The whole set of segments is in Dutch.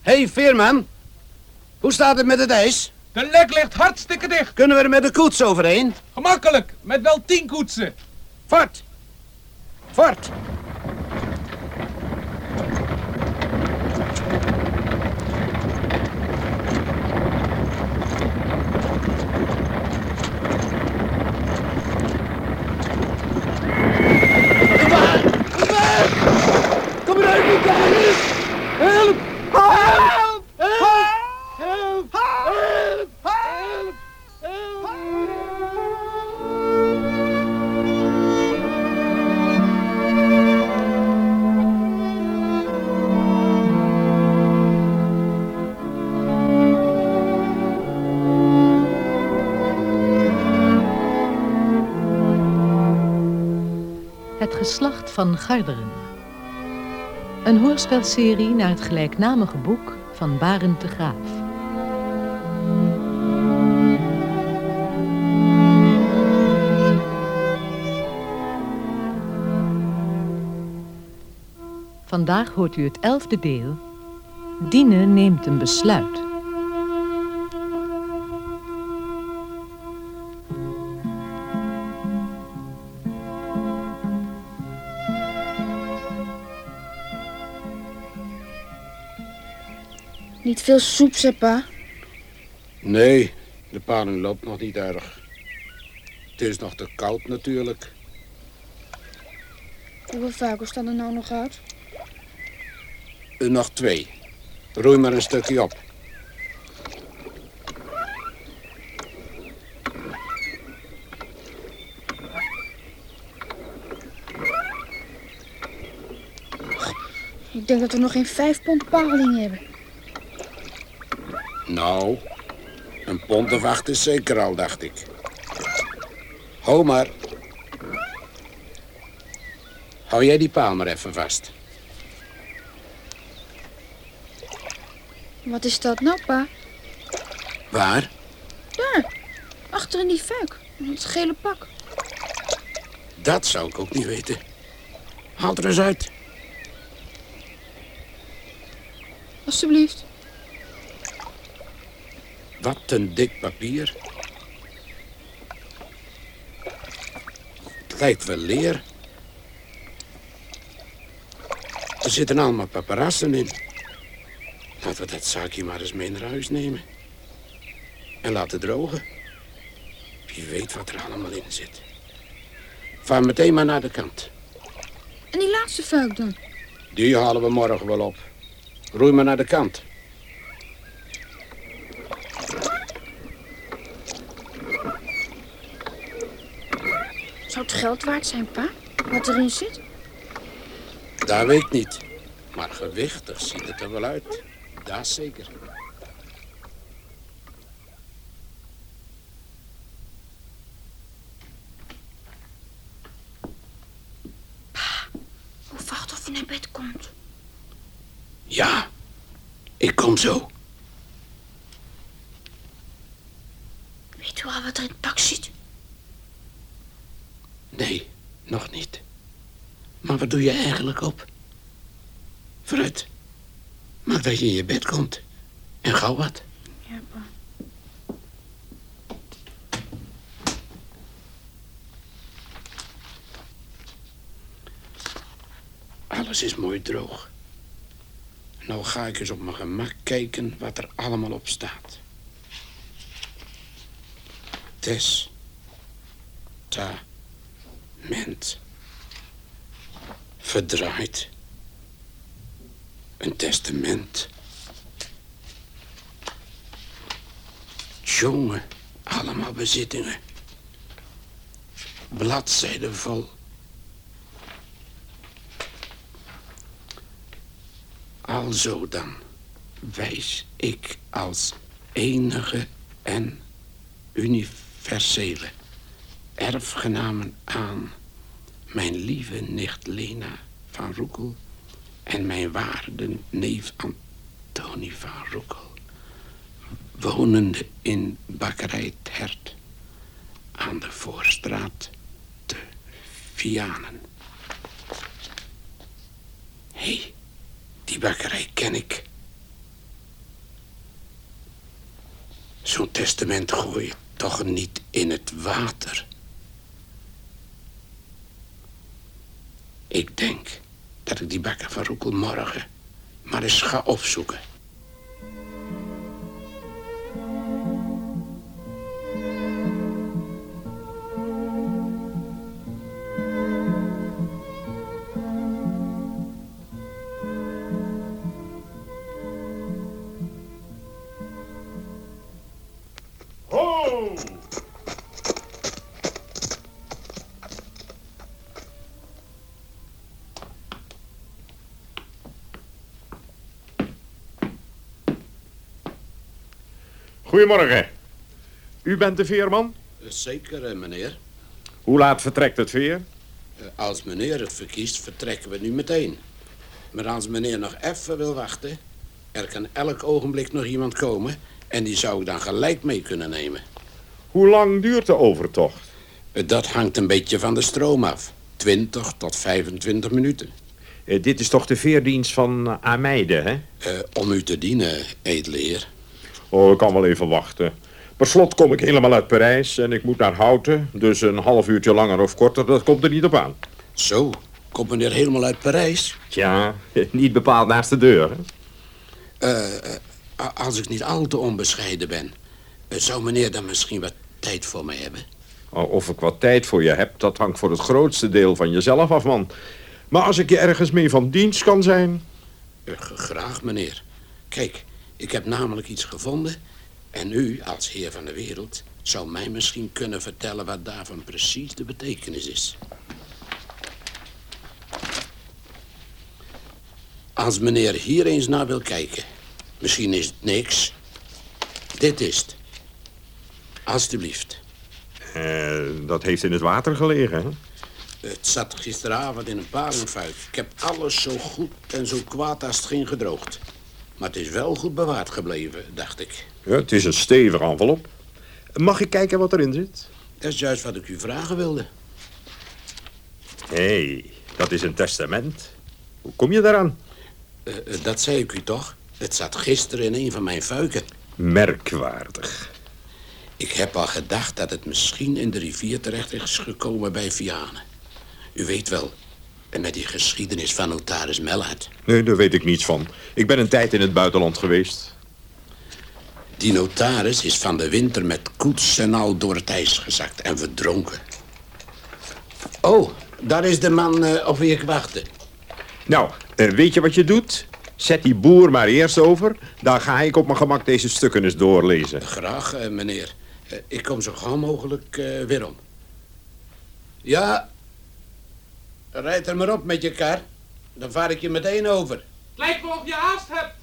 hey, Veerman. Hoe staat het met het ijs? De lek ligt hartstikke dicht. Kunnen we er met de koets overheen? Gemakkelijk, met wel tien koetsen. Fort! Fort! Het geslacht van Garderen. Een hoorspelserie naar het gelijknamige boek van Barend de Graaf. Vandaag hoort u het elfde deel. Diene neemt een besluit. Veel soep, zeg pa. Nee, de paling loopt nog niet erg. Het is nog te koud natuurlijk. Hoeveel vuikels staan er nou nog uit? Nog twee. Roei maar een stukje op. Ik denk dat we nog geen vijf pond paling hebben. Nou, een pond of acht is zeker al, dacht ik. Ho maar. Hou jij die paal maar even vast. Wat is dat nou, pa? Waar? Daar, achter in die fuik. Het gele pak. Dat zou ik ook niet weten. Haal er eens uit. Alsjeblieft. Wat een dik papier. Het lijkt wel leer. Er zitten allemaal paparassen in. Laten we dat zaakje maar eens mee naar huis nemen. En laten drogen. Wie weet wat er allemaal in zit. Vaar meteen maar naar de kant. En die laatste fuik dan? Die halen we morgen wel op. Roei maar naar de kant. Zou het geld waard zijn, pa? Wat erin zit? Dat weet ik niet. Maar gewichtig ziet het er wel uit. Dat is zeker. Of wacht of hij naar bed komt. Ja, ik kom zo. Weet u al wat er in het pak zit? Nee, nog niet. Maar wat eigenlijk op? Vooruit. Maak dat je in je bed komt. En gauw wat. Ja, pa. Alles is mooi droog. Nou ga ik eens op mijn gemak kijken wat er allemaal op staat. Tes. Ta. Ment. Verdraaid. Een testament. Jongen, allemaal bezittingen. Bladzijden vol. Alzo dan wijs ik als enige en universele erfgenamen aan mijn lieve nicht Lena van Roekel en mijn waarde neef Antoni van Roekel, wonende in bakkerij Hert aan de Voorstraat te Vianen. Hé, hey, die bakkerij ken ik. Zo'n testament gooi je toch niet in het water? Ik denk dat ik die bakker van Roekel morgen maar eens ga opzoeken. Goedemorgen. U bent de veerman? Zeker, eh, meneer. Hoe laat vertrekt het veer? Eh, Als meneer het verkiest, vertrekken we nu meteen. Maar als meneer nog even wil wachten... er kan elk ogenblik nog iemand komen... en die zou ik dan gelijk mee kunnen nemen. Hoe lang duurt de overtocht? Eh, Dat hangt een beetje van de stroom af. 20 tot 25 minuten. Eh, dit is toch de veerdienst van Ameide, hè? Eh, om u te dienen, edele heer. Oh, ik kan wel even wachten. Per slot kom ik helemaal uit Parijs en ik moet naar Houten. Dus een half uurtje langer of korter, dat komt er niet op aan. Zo, komt meneer helemaal uit Parijs? Tja, niet bepaald naast de deur. A- als ik niet al te onbescheiden ben... eh, zou meneer dan misschien wat tijd voor mij hebben? Oh, Of ik wat tijd voor je heb, dat hangt voor het grootste deel van jezelf af, man. Maar als ik je ergens mee van dienst kan zijn... Graag, meneer. Kijk, ik heb namelijk iets gevonden... en u, als heer van de wereld... zou mij misschien kunnen vertellen wat daarvan precies de betekenis is. Als meneer hier eens naar wil kijken... misschien is het niks. Dit is het. Alsjeblieft. Eh, dat heeft in het water gelegen, hè? Het zat gisteravond in een palingfuik. Ik heb alles zo goed en zo kwaad als het ging gedroogd. Maar het is wel goed bewaard gebleven, dacht ik. Ja, het is een stevig envelop. Mag ik kijken wat erin zit? Dat is juist wat ik u vragen wilde. Hé, hey, dat is een testament. Hoe kom je daaraan? Eh, dat zei ik u toch? Het zat gisteren in een van mijn fuiken. Merkwaardig. Ik heb al gedacht dat het misschien in de rivier terecht is gekomen bij Vianen. U weet wel, met die geschiedenis van notaris Mellard. Nee, daar weet ik niets van. Ik ben een tijd in het buitenland geweest. Die notaris is van de winter met koets en al door het ijs gezakt en verdronken. Oh, daar is de man eh, op wie ik wachtte. Nou, eh, weet je wat je doet? Zet die boer maar eerst over. Dan ga ik op mijn gemak deze stukken eens doorlezen. Graag, eh, meneer. Ik kom zo gauw mogelijk weer om. Ja, rijd er maar op met je kar. Dan vaar ik je meteen over. Het lijkt me of je haast hebt.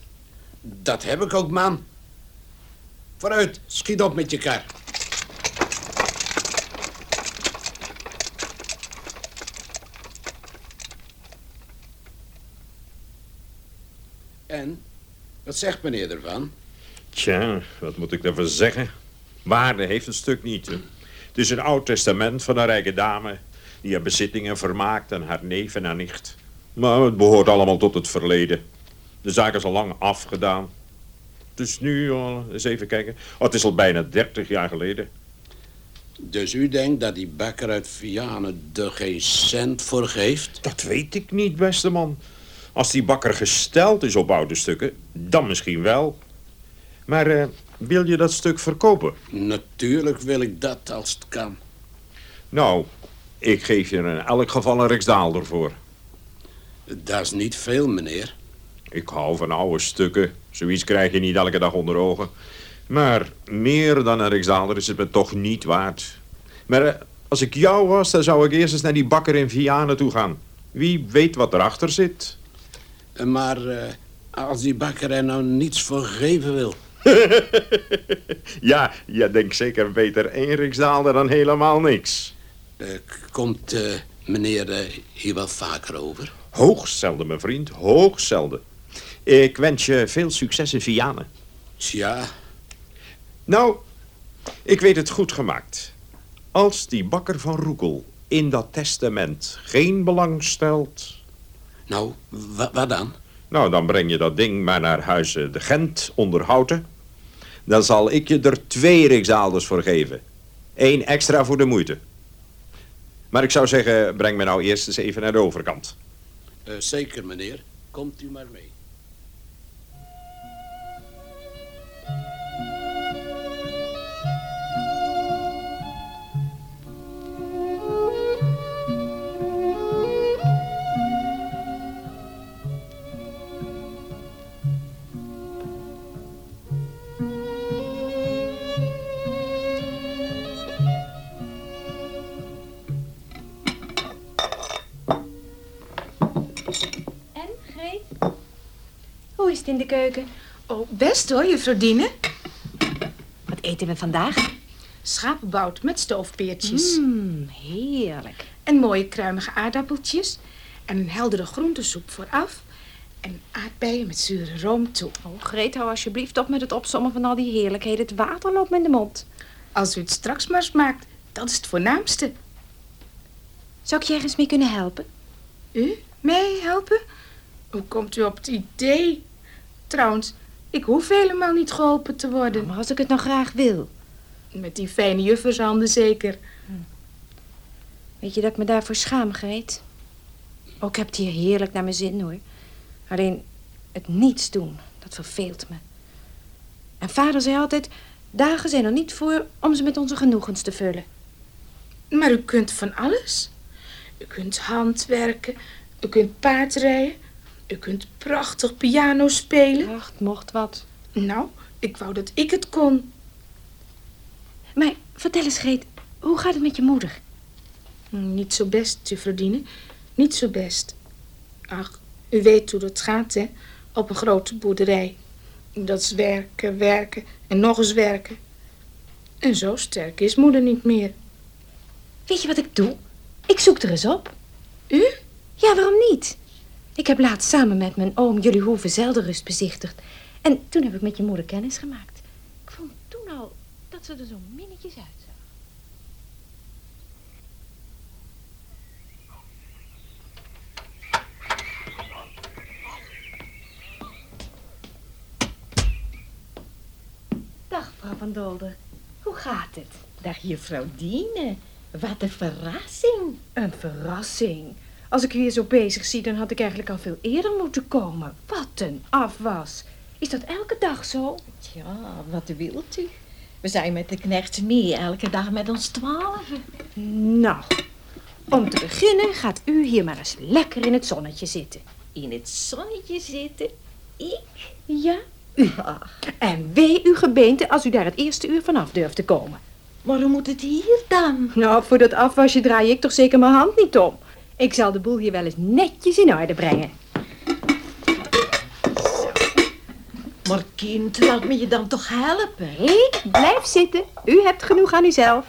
Dat heb ik ook, man. Vooruit, schiet op met je kar. En, wat zegt meneer ervan? Tja, wat moet ik daarvan zeggen? Waarde heeft het stuk niet. Hè? Het is een oud testament van een rijke dame... die haar bezittingen vermaakt aan haar neef en haar nicht. Maar het behoort allemaal tot het verleden. De zaak is al lang afgedaan. Dus nu, oh, eens even kijken. Oh, het is al bijna 30 jaar geleden. Dus u denkt dat die bakker uit Vianen er geen cent voor geeft? Dat weet ik niet, beste man. Als die bakker gesteld is op oude stukken, dan misschien wel. Maar eh, wil je dat stuk verkopen? Natuurlijk wil ik dat als het kan. Nou, ik geef je er in elk geval een riksdaalder voor. Dat is niet veel, meneer. Ik hou van oude stukken. Zoiets krijg je niet elke dag onder ogen. Maar meer dan een riksdaalder is het me toch niet waard. Maar eh, als ik jou was, dan zou ik eerst eens naar die bakker in Vianen toe gaan. Wie weet wat erachter zit. Maar eh, als die bakker er nou niets voor geven wil... Ja, je denkt zeker beter één riksdaalder dan helemaal niks. Eh, komt eh, meneer eh, hier wel vaker over? Hoogst zelden, mijn vriend. Hoogst zelden. Ik wens je veel succes in Vianen. Tja, Nou, ik weet het goed gemaakt. Als die bakker van Roekel in dat testament geen belang stelt... nou, wa- wat dan? Nou, dan breng je dat ding maar naar huizen de Gent onderhouden. dan zal ik je er twee riksdaalders voor geven. Eén extra voor de moeite. Maar ik zou zeggen, breng me nou eerst eens even naar de overkant. Eh, zeker, meneer. Komt u maar mee. Keuken? Oh, best hoor, juffrouw Diene. Wat eten we vandaag? Schapenbout met stoofpeertjes. Mmm, heerlijk. En mooie kruimige aardappeltjes. En een heldere groentesoep vooraf. En aardbeien met zure room toe. Oh, Greet, hou alsjeblieft op met het opsommen van al die heerlijkheden. Het water loopt me in de mond. Als u het straks maar smaakt, dat is het voornaamste. Zou ik je ergens mee kunnen helpen? U? Mij helpen? Hoe komt u op het idee? Trouwens, ik hoef helemaal niet geholpen te worden. Maar als ik het nou graag wil. Met die fijne juffershanden zeker. Weet je dat ik me daarvoor schaam, Greet? Ook heb het hier heerlijk naar mijn zin, hoor. Alleen het niets doen, dat verveelt me. En vader zei altijd, dagen zijn er niet voor om ze met onze genoegens te vullen. Maar u kunt van alles. U kunt handwerken, u kunt paardrijden, u kunt prachtig piano spelen. Ach, mocht wat. Nou, ik wou dat ik het kon. Maar vertel eens, Greet, hoe gaat het met je moeder? Niet zo best, juffrouw. Niet zo best. Ach, u weet hoe dat gaat, hè? Op een grote boerderij. Dat is werken, werken en nog eens werken. En zo sterk is moeder niet meer. Weet je wat ik doe? Ik zoek er eens op. U? Ja, waarom niet? Ik heb laatst samen met mijn oom jullie hoeve zeldenrust bezichtigd. En toen heb ik met je moeder kennis gemaakt. Ik vond toen al dat ze er zo minnetjes uitzag. Dag, mevrouw van Dolder. Hoe gaat het? Dag juffrouw Diene. Wat een verrassing. Een verrassing. Als ik u hier zo bezig zie, dan had ik eigenlijk al veel eerder moeten komen. Wat een afwas. Is dat elke dag zo? Ja, wat wilt u? We zijn met de knechts mee elke dag met ons twaalfen. Nou, om te beginnen gaat u hier maar eens lekker in het zonnetje zitten. In het zonnetje zitten. Ik? Ja, u. En wee uw gebeente als u daar het eerste uur vanaf durft te komen. Maar hoe moet het hier dan? Nou, voor dat afwasje draai ik toch zeker mijn hand niet om. Ik zal de boel hier wel eens netjes in orde brengen. Maar kind, laat me je dan toch helpen? Hé, blijf zitten. U hebt genoeg aan uzelf.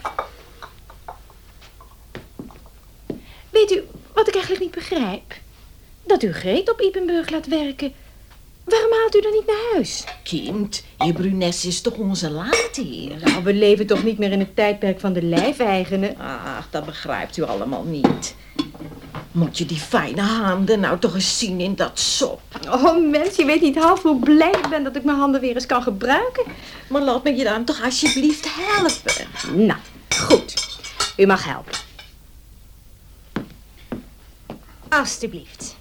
Weet u wat ik eigenlijk niet begrijp? Dat u Greet op Ipenburg laat werken. Waarom haalt u dan niet naar huis? Kind, je brunes is toch onze laadheer? Nou, we leven toch niet meer in het tijdperk van de lijfeigenen? Ach, dat begrijpt u allemaal niet. Moet je die fijne handen nou toch eens zien in dat sop? Oh, mens, je weet niet half hoe blij ik ben dat ik mijn handen weer eens kan gebruiken. Maar laat me je dan toch alsjeblieft helpen. Nou, goed. U mag helpen. Alsjeblieft.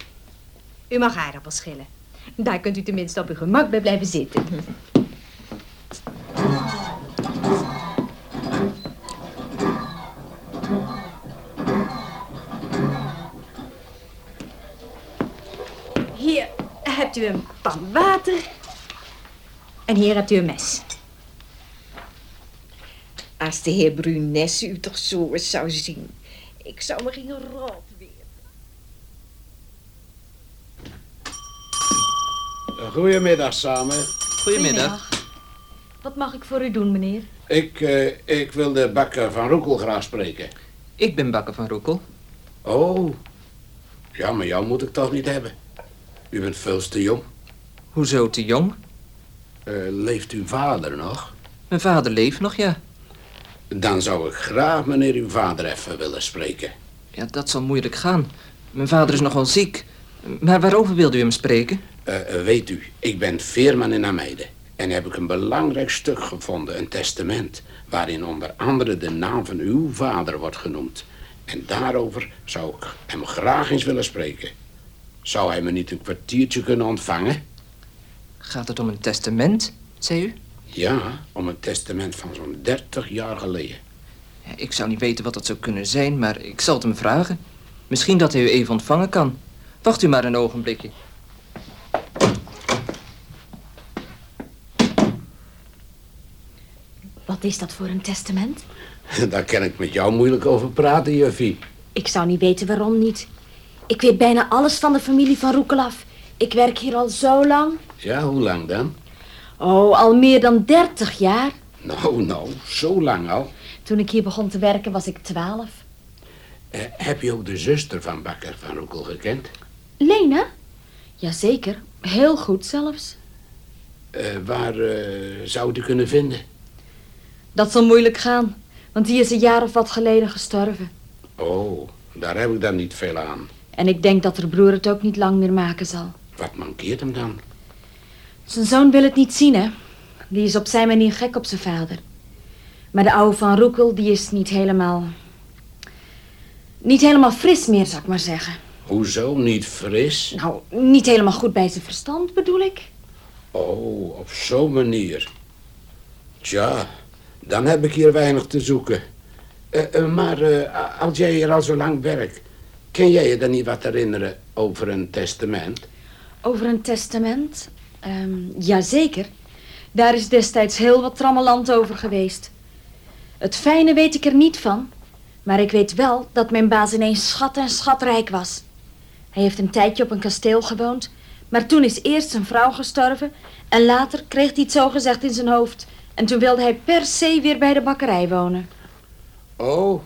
U mag aardappels schillen. Daar kunt u tenminste op uw gemak bij blijven zitten. U een pan water. En hier hebt u een mes. Als de heer Brunes u toch zo eens zou zien. Ik zou me geen rot weer. Goedemiddag samen. Goedemiddag. Wat mag ik voor u doen, meneer? Ik, eh, ik wil de bakker van Roekel graag spreken. Ik ben Bakker van Roekel. Oh, ja, maar jou moet ik toch niet hebben. U bent veel te jong. Hoezo te jong? Eh, leeft uw vader nog? Mijn vader leeft nog, ja. Dan zou ik graag meneer uw vader even willen spreken. Ja, dat zal moeilijk gaan. Mijn vader is nogal ziek. Maar waarover wilde u hem spreken? Eh, eh, weet u, ik ben veerman in Ameide. En heb ik een belangrijk stuk gevonden, een testament... waarin onder andere de naam van uw vader wordt genoemd. En daarover zou ik hem graag eens willen spreken. Zou hij me niet een kwartiertje kunnen ontvangen? Gaat het om een testament, zei u? Ja, om een testament van zo'n 30 jaar geleden. Ja, Ik zou niet weten wat dat zou kunnen zijn, maar ik zal het hem vragen. Misschien dat hij u even ontvangen kan. Wacht u maar een ogenblikje. Wat is dat voor een testament? Daar kan ik met jou moeilijk over praten, juffie. Ik zou niet weten waarom niet. Ik weet bijna alles van de familie van Roekel af. Ik werk hier al zo lang. Ja, hoe lang dan? Oh, al meer dan 30 jaar. Nou, nou, zo lang al. Toen ik hier begon te werken was ik 12. Eh, heb je ook de zuster van Bakker van Roekel gekend? Lena? Jazeker, heel goed zelfs. Eh, waar eh, zou die kunnen vinden? Dat zal moeilijk gaan, want die is een jaar of wat geleden gestorven. Oh, daar heb ik dan niet veel aan. En ik denk dat haar broer het ook niet lang meer maken zal. Wat mankeert hem dan? Zijn zoon wil het niet zien, hè. Die is op zijn manier gek op zijn vader. Maar de oude van Roekel, die is niet helemaal... Niet helemaal fris meer, zou ik maar zeggen. Hoezo niet fris? Nou, niet helemaal goed bij zijn verstand, bedoel ik. Oh, op zo'n manier. Tja, dan heb ik hier weinig te zoeken. Eh, eh, maar eh, als jij hier al zo lang werkt, kan jij je dan niet wat herinneren over een testament? Over een testament? Ehm jazeker. Daar is destijds heel wat trammeland over geweest. Het fijne weet ik er niet van. Maar ik weet wel dat mijn baas ineens schat en schatrijk was. Hij heeft een tijdje op een kasteel gewoond. Maar toen is eerst zijn vrouw gestorven. En later kreeg hij het zo gezegd in zijn hoofd. En toen wilde hij per se weer bij de bakkerij wonen. Oh,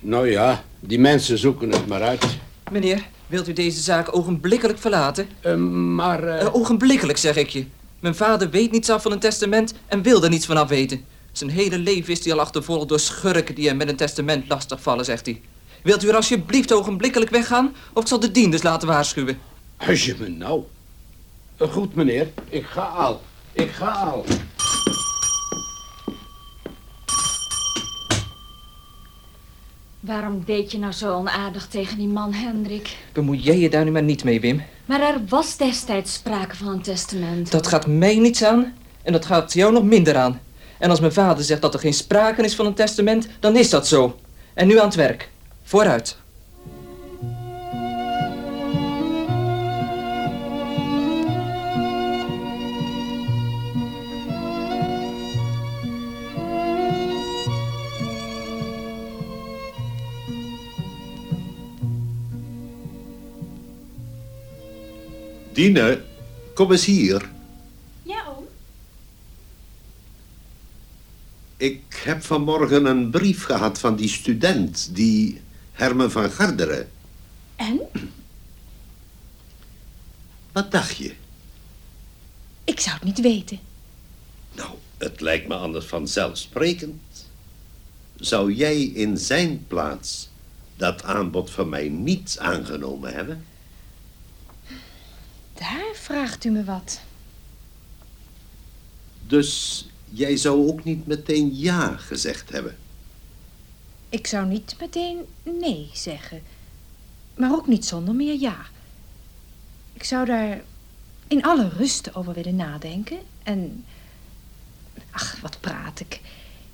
nou ja, die mensen zoeken het maar uit. Meneer, wilt u deze zaak ogenblikkelijk verlaten? Eh, maar... Eh, ogenblikkelijk, zeg ik je. Mijn vader weet niets af van een testament en wil er niets van af weten. Zijn hele leven is hij al achtervolgd door schurken die hem met een testament lastigvallen, zegt hij. Wilt u er alsjeblieft ogenblikkelijk weggaan of ik zal de dienders laten waarschuwen? Als je me nou... Eh, Goed, meneer. Ik ga al. Ik ga al. Waarom deed je nou zo onaardig tegen die man, Hendrik? Bemoei jij je daar nu maar niet mee, Wim. Maar er was destijds sprake van een testament. Dat gaat mij niets aan en dat gaat jou nog minder aan. En als mijn vader zegt dat er geen sprake is van een testament, dan is dat zo. En nu aan het werk. Vooruit. Dine, kom eens hier. Ja, oom. Ik heb vanmorgen een brief gehad van die student, die Herman van Garderen. En? Wat dacht je? Ik zou het niet weten. Nou, het lijkt me anders vanzelfsprekend. Zou jij in zijn plaats dat aanbod van mij niet aangenomen hebben? Daar vraagt u me wat. Dus jij zou ook niet meteen ja gezegd hebben? Ik zou niet meteen nee zeggen. Maar ook niet zonder meer ja. Ik zou daar in alle rust over willen nadenken. En. Ach, wat praat ik.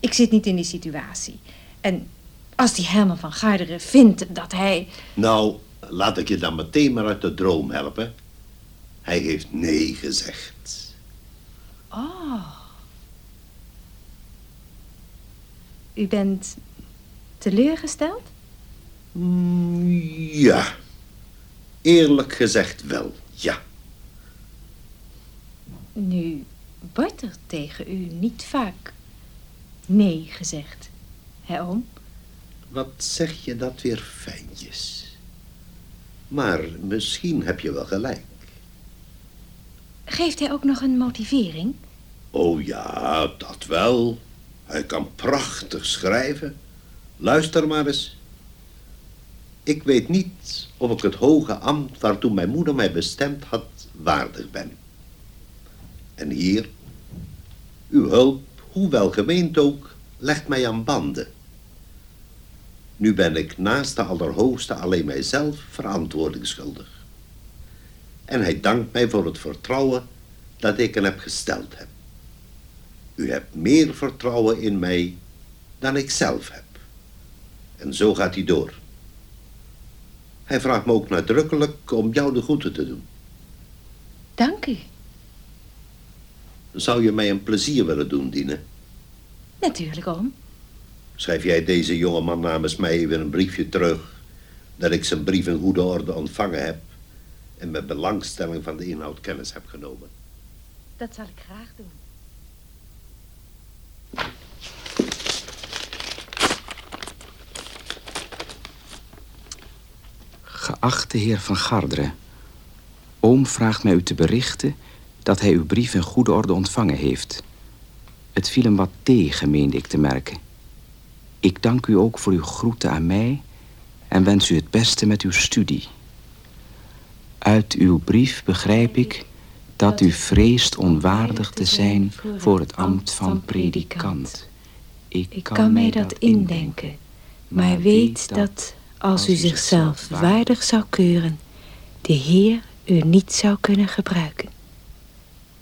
Ik zit niet in die situatie. En als die Herman van Garderen vindt dat hij. Nou, laat ik je dan meteen maar uit de droom helpen. Hij heeft nee gezegd. Oh. U bent teleurgesteld? Mm, Ja. Eerlijk gezegd wel, ja. Nu wordt er tegen u niet vaak nee gezegd, hè oom? Wat zeg je dat weer fijntjes. Maar misschien heb je wel gelijk. Geeft hij ook nog een motivering? Oh ja, dat wel. Hij kan prachtig schrijven. Luister maar eens. Ik weet niet of ik het hoge ambt waartoe mijn moeder mij bestemd had waardig ben. En hier, Uw hulp, hoe welgemeend ook, legt mij aan banden. Nu ben ik naast de Allerhoogste alleen mijzelf verantwoording schuldig. En hij dankt mij voor het vertrouwen dat ik hem heb gesteld heb. U hebt meer vertrouwen in mij dan ik zelf heb. En zo gaat hij door. Hij vraagt me ook nadrukkelijk om jou de groeten te doen. Dank u. Zou je mij een plezier willen doen, Dine? Natuurlijk, oom. Schrijf jij deze jongeman namens mij even een briefje terug... dat ik zijn brief in goede orde ontvangen heb... en met belangstelling van de inhoud kennis heb genomen. Dat zal ik graag doen. Geachte heer van Garderen, oom vraagt mij u te berichten dat hij uw brief in goede orde ontvangen heeft. Het viel hem wat tegen, meende ik te merken. Ik dank u ook voor uw groeten aan mij en wens u het beste met uw studie. Uit uw brief begrijp ik dat u vreest onwaardig te zijn voor het ambt van predikant. Ik kan mij dat indenken, maar weet dat als u zichzelf waardig zou keuren, de Heer u niet zou kunnen gebruiken.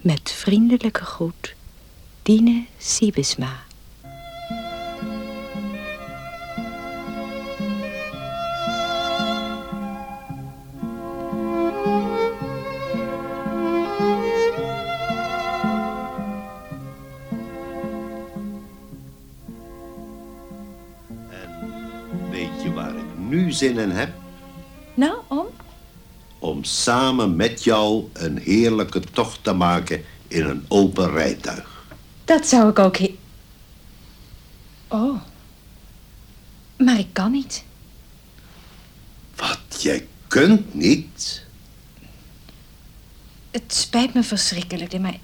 Met vriendelijke groet, Dine Siebesma. Weet je waar ik nu zin in heb? Nou, oom? Om samen met jou een heerlijke tocht te maken in een open rijtuig. Dat zou ik ook Oh. Maar ik kan niet. Wat, jij kunt niet? Het spijt me verschrikkelijk, maar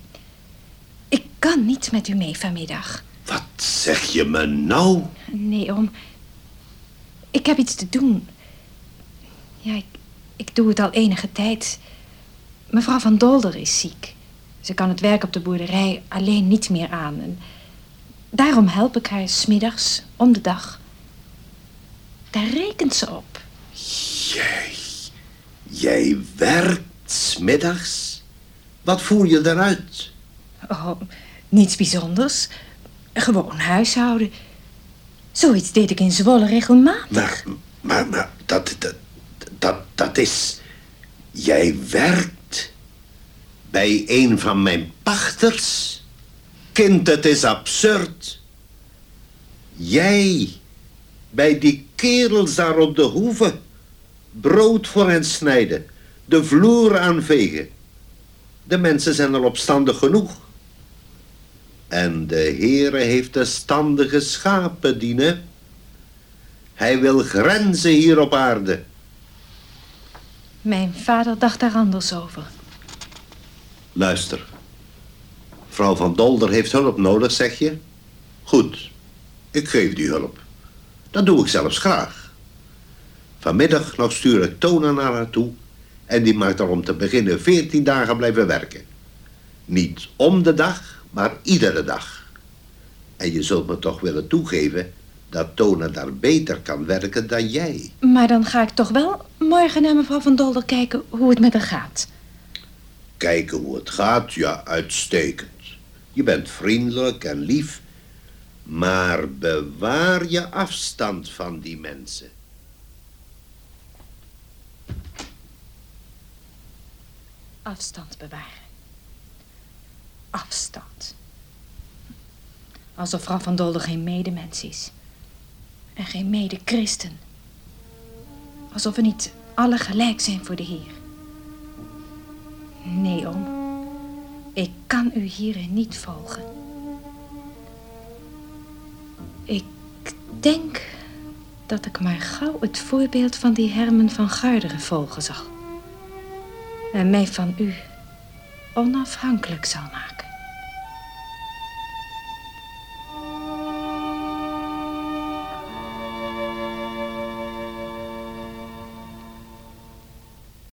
ik kan niet met u mee vanmiddag. Wat zeg je me nou? Nee, oom. Ik heb iets te doen. Ja, ik, ik doe het al enige tijd. Mevrouw van Dolder is ziek. Ze kan het werk op de boerderij alleen niet meer aan. En daarom help ik haar smiddags om de dag. Daar rekent ze op. Jij, jij werkt smiddags? Wat voer je eruit? Oh, niets bijzonders. Gewoon huishouden. Zoiets deed ik in Zwolle regelmatig. Maar, maar, maar, dat, dat, dat, dat is... Jij werkt bij een van mijn pachters? Kind, het is absurd. Jij, bij die kerels daar op de hoeve, brood voor hen snijden, de vloer aanvegen. De mensen zijn al opstandig genoeg. En de Heere heeft de standige schapen dienen. Hij wil grenzen hier op aarde. Mijn vader dacht daar anders over. Luister. Vrouw van Dolder heeft hulp nodig, zeg je? Goed, ik geef die hulp. Dat doe ik zelfs graag. Vanmiddag nog stuur ik Tona naar haar toe... en die mag er om te beginnen veertien dagen blijven werken. Niet om de dag, maar iedere dag. En je zult me toch willen toegeven... dat Tona daar beter kan werken dan jij. Maar dan ga ik toch wel morgen naar mevrouw van Dolder kijken hoe het met haar gaat. Kijken hoe het gaat, ja, uitstekend. Je bent vriendelijk en lief, maar bewaar je afstand van die mensen. Afstand bewaren. Alsof vrouw van Dolder geen medemens is. En geen mede-christen. Alsof we niet alle gelijk zijn voor de Heer. Nee, oom. Ik kan u hierin niet volgen. Ik denk dat ik maar gauw het voorbeeld van die Hermen van Garderen volgen zal. En mij van u onafhankelijk zal maken.